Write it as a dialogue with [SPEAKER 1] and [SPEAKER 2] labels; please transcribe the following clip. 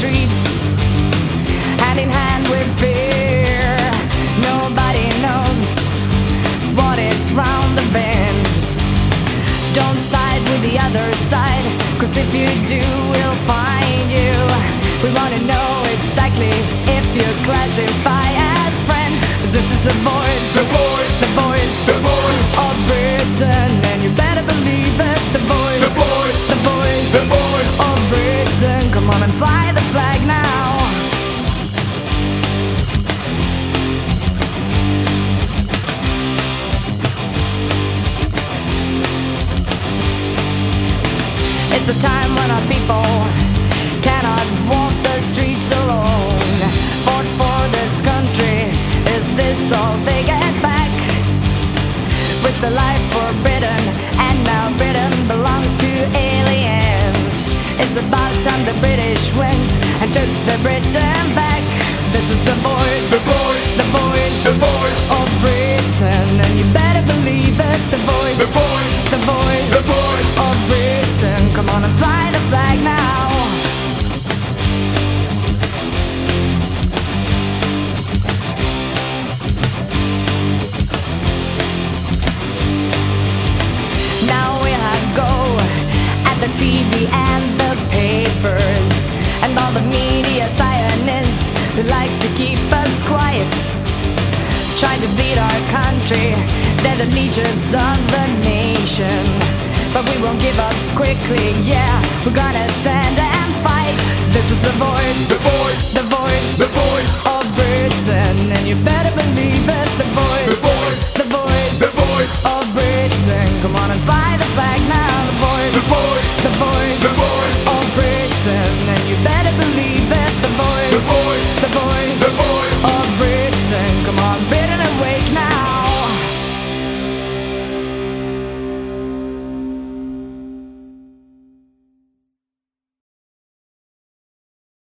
[SPEAKER 1] streets, hand in hand with fear. Nobody knows what is round the bend. Don't side with the other side, cause if you do, we'll find you. We wanna know exactly if you classify as friends. This is the voice. The voice. It's a time when our people cannot walk the streets alone. Fought for this country, is this all they get back? Risked their life for Britain, and now Britain belongs to aliens. It's about time the British went and took the Britain back. This is the voice, likes to keep us quiet Trying to beat our country They're the leaders of the nation But we won't give up quickly, yeah We're gonna stand and fight This is the voice. The voice.